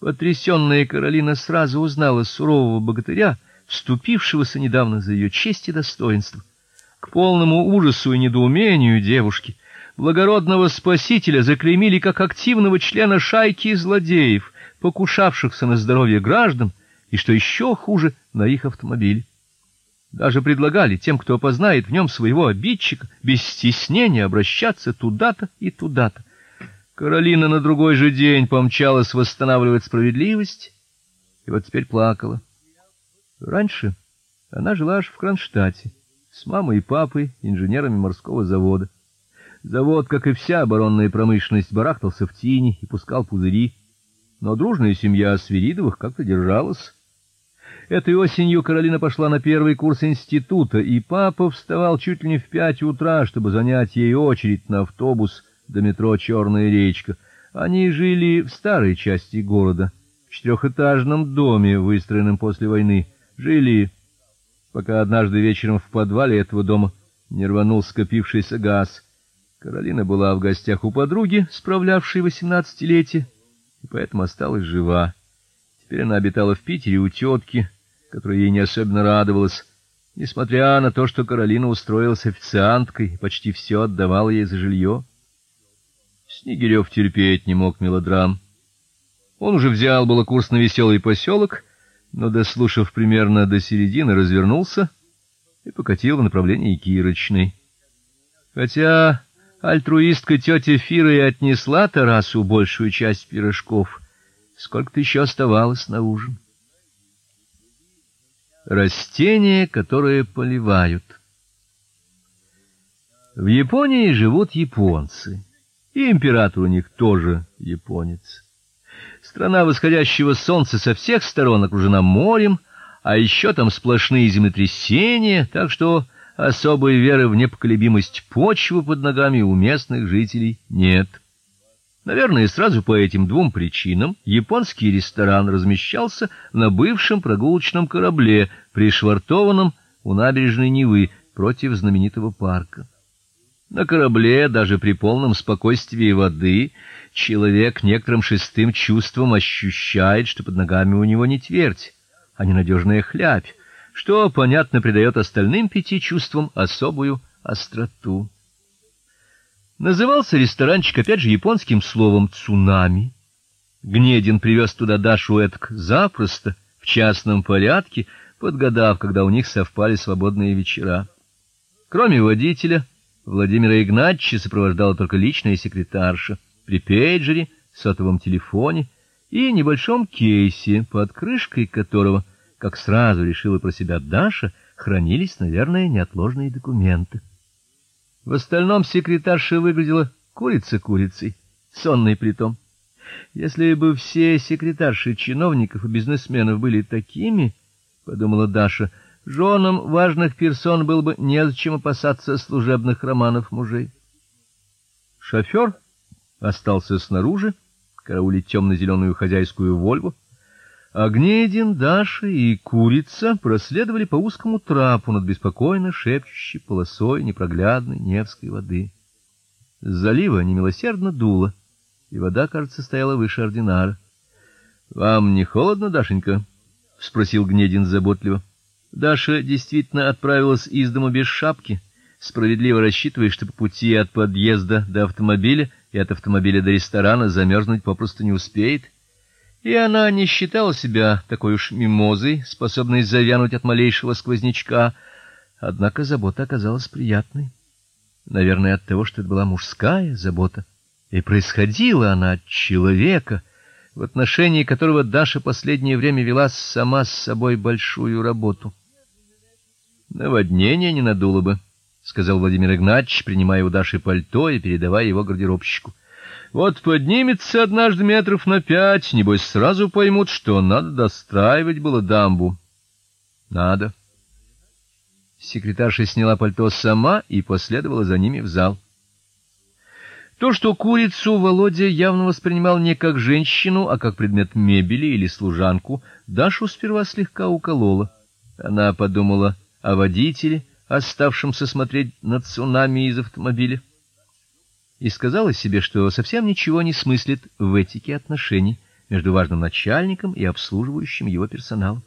Потрясённая Каролина сразу узнала сурового богатыря, вступившегося недавно за ее честь и достоинство. К полному ужасу и недоумению девушки благородного спасителя заклеймили как активного члена шайки злодеев, покушавшихся на здоровье граждан и что еще хуже, на их автомобиль. Даже предлагали тем, кто опознает в нем своего обидчика, без стеснения обращаться туда-то и туда-то. Каролина на другой же день помчалась восстанавливать справедливость, и вот теперь плакала. Раньше она жила аж в Кронштадте с мамой и папой, инженерами морского завода. Завод, как и вся оборонная промышленность, барахтался в тени и пускал пузыри, но дружная семья Свиридовых как-то держалась. Этой осенью Каролина пошла на первый курс института, и папа вставал чуть ли не в пять утра, чтобы занять ей очередь на автобус до метро Черная речка. Они жили в старой части города, в четырехэтажном доме, выстроенном после войны. Жили, пока однажды вечером в подвале этого дома не рванул скопившийся газ. Каролина была в гостях у подруги, справлявшей восемнадцатилетие, и поэтому осталась жива. Теперь она обитала в Питере у тетки, которая ей не особенно радовалась, несмотря на то, что Каролина устроилась официанткой и почти все отдавала ей за жилье. Снегирев терпеть не мог мелодрам. Он уже взял было курс на веселый поселок, но дослушав примерно до середины, развернулся и покатил в направлении Кирочной. Хотя Альтруистка тетя Фира и отнесла Тарасу большую часть пирожков. Сколько-то еще оставалось на ужин. Растения, которые поливают. В Японии живут японцы, и император у них тоже японец. Страна восходящего солнца со всех сторон окружена морем, а еще там сплошные землетрясения, так что особой веры в непоколебимость почвы под ногами у местных жителей нет. Наверное, сразу по этим двум причинам японский ресторан размещался на бывшем прогулочном корабле, пришвартованном у набережной Невы против знаменитого парка. На корабле, даже при полном спокойствии воды, человек некоторым шестым чувством ощущает, что под ногами у него не твердь, а ненадежная хлябь, что, понятно, придает остальным пяти чувствам особую остроту. Назывался ресторанчик опять же японским словом цунами. Гнедин привез туда Дашу этк запросто, в частном порядке, подгадав, когда у них совпали свободные вечера. Кроме водителя, Владимира Игнатьевича сопровождала только личная секретарша при пейджере, сотовом телефоне и небольшом кейсе, под крышкой которого как сразу решила про себя Даша, хранились, наверное, неотложные документы. В остальном секретарша выглядела курица курицей, сонной притом. Если бы все секретарши чиновников и бизнесменов были такими, подумала Даша, женам важных персон было бы незачем опасаться служебных романов мужей. Шофер остался снаружи, караулить темно зеленую хозяйскую Вольву. Огнедин, Даша и курица проследовали по узкому трапу над беспокойно шепчущей полосой непроглядной Невской воды. С залива немилосердно дуло, и вода, кажется, стояла выше ординара. Вам не холодно, Дашенька? спросил Гнедин заботливо. Даша действительно отправилась из дома без шапки, справедливо рассчитывая, что по пути от подъезда до автомобиля и от автомобиля до ресторана замерзнуть попросту не успеет. И она не считала себя такой уж мимозой, способной завянуть от малейшего сквознячка. Однако забота оказалась приятной. Наверное, от того, что это была мужская забота, и происходила она от человека, в отношении которого Даша последнее время вела сама с собой большую работу. Наводнение не надуло бы, сказал Владимир Игнатьевич, принимая у Даши пальто и передавая его гардеробщику. Вот поднимется однажды метров на пять, небось сразу поймут, что надо достраивать было дамбу. Надо. Секретарша сняла пальто сама и последовала за ними в зал. То, что курицу Володя явно воспринимал не как женщину, а как предмет мебели или служанку, Дашу сперва слегка уколола. Она подумала о водителе, оставшемся смотреть на цунами из автомобиля и сказала себе, что совсем ничего не смыслит в этике отношений между важным начальником и обслуживающим его персоналом.